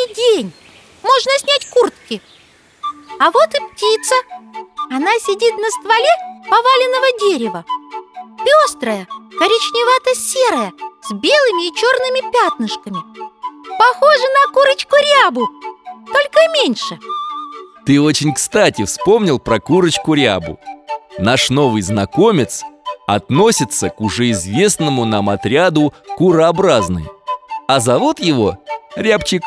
осенний день. Можно снять куртки? А вот и птица. Она сидит на стволе поваленного дерева. Пестрая, коричневато-серая С белыми и черными пятнышками. Похожа на курочку рябу Только меньше. Ты очень кстати вспомнил про курочку рябу. Наш новый знакомец относится к уже известному нам отряду курообразные А зовут его Рябчик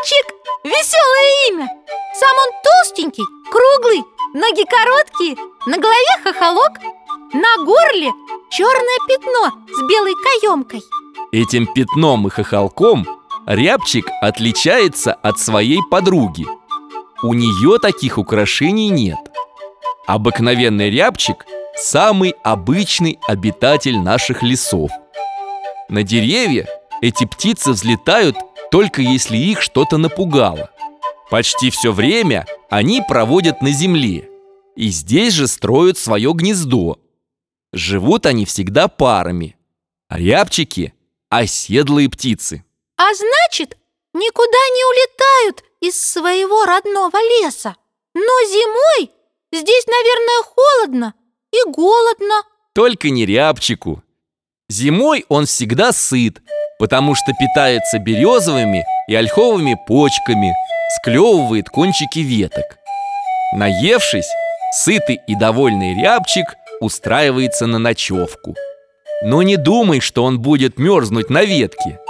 Рябчик! Веселое имя! Сам он толстенький, круглый, ноги короткие, на голове хохолок, на горле черное пятно с белой каемкой Этим пятном и хохолком Рябчик отличается от своей подруги У нее таких украшений нет Обыкновенный рябчик – самый обычный обитатель наших лесов На деревья эти птицы взлетают только если их что-то напугало. Почти все время они проводят на земле. И здесь же строят свое гнездо. Живут они всегда парами. Рябчики – оседлые птицы. А значит, никуда не улетают из своего родного леса. Но зимой здесь, наверное, холодно и голодно. Только не рябчику. Зимой он всегда сыт Потому что питается березовыми и ольховыми почками Склевывает кончики веток. Наевшись, сытый и довольный рябчик устраивается на ночевку. Но не думай, что он будет мерзнуть на ветке.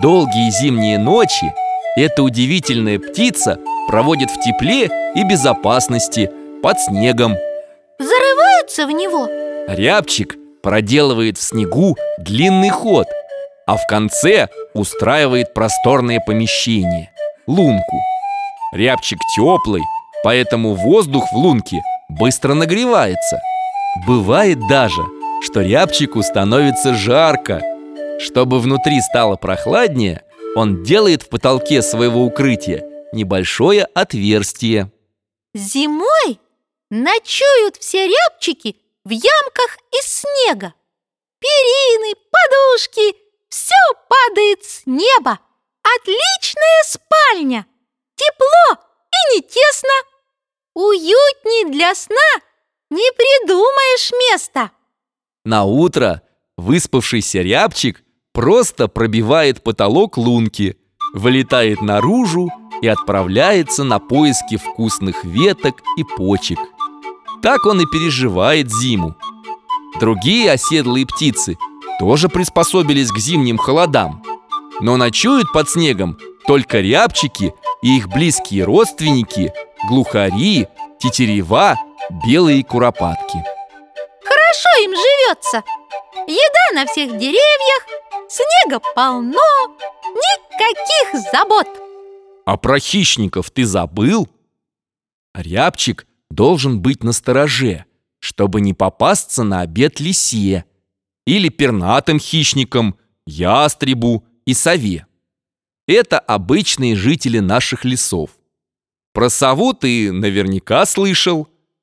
Долгие зимние ночи эта удивительная птица проводит в тепле и безопасности под снегом. Зарываются в него? Рябчик проделывает в снегу длинный ход А в конце устраивает просторное помещение – лунку. Рябчик теплый, поэтому воздух в лунке быстро нагревается. Бывает даже, что рябчику становится жарко. Чтобы внутри стало прохладнее, он делает в потолке своего укрытия небольшое отверстие. Зимой ночуют все рябчики в ямках из снега. Перины, подушки, падает с неба Отличная спальня! Тепло и не тесно Уютней для сна не придумаешь места На утро выспавшийся рябчик просто пробивает потолок лунки, вылетает наружу и отправляется на поиски вкусных веток и почек. Так он и переживает зиму. Другие оседлые птицы тоже приспособились к зимним холодам, но ночуют под снегом только рябчики и их близкие родственники, глухари, тетерева, белые куропатки. Хорошо им живется Еда на всех деревьях, снега полно, никаких забот А про хищников ты забыл? Рябчик должен быть на стороже, чтобы не попасться на обед лисе или пернатым хищникам, ястребу и сове. Это обычные жители наших лесов. Про сову ты наверняка слышал.